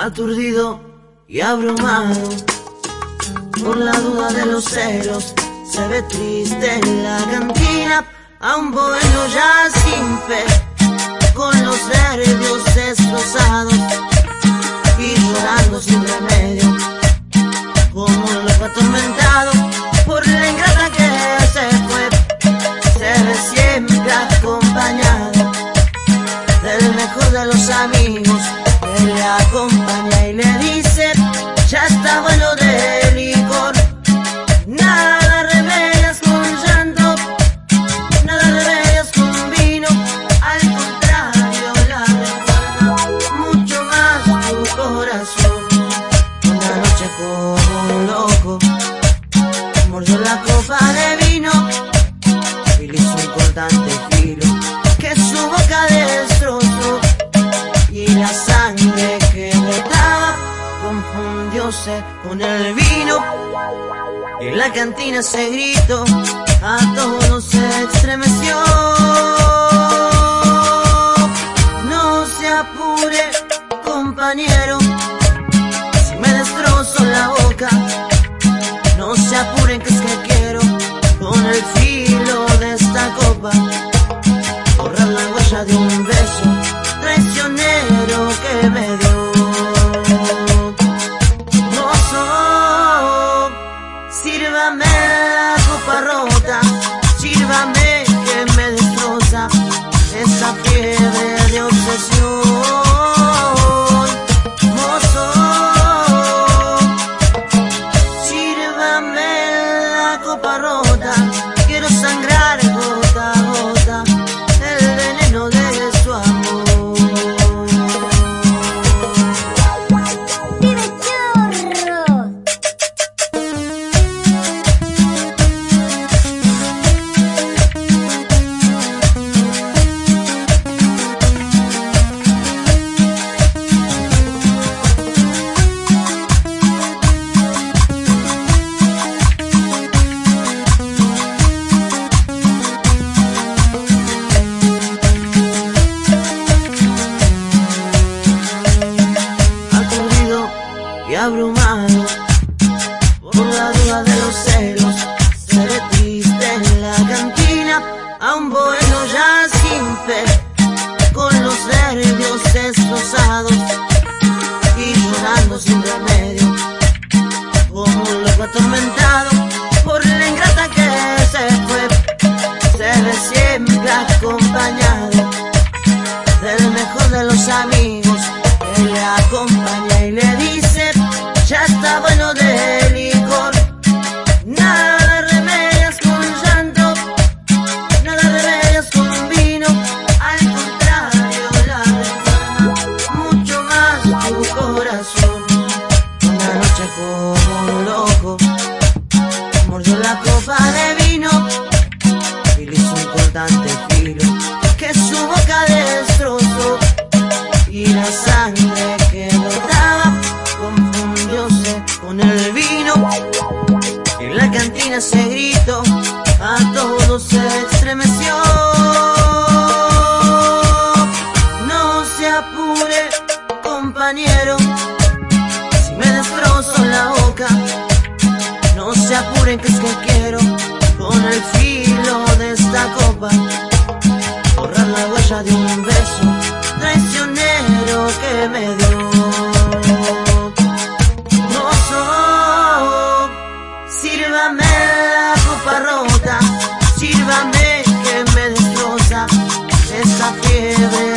aturdido y abrumado por la duda de los celos. Se ve triste en la cantina a un bohemio ya sin fe, con los nervios destrozados la cantina se gritó a todos se estremeció. No se apure compañero si me destrozo la boca. No se apuren que es que quiero con el copa rota, por la duda de los celos. Se triste en la cantina a un bohemio ya sin fe, con los nervios destrozados y llorando sin remedio, como un loco atormentado por la ingrata que se fue. Se ve siempre acompañado del mejor de los amigos. Él le acompaña y le la cantina se gritó a todos se estremeció. No se apure compañero si me destrozo la boca. No se apuren que es que quiero con el filo de esta copa borrar la huella de un rota, sírvame que me destroza esta fiebre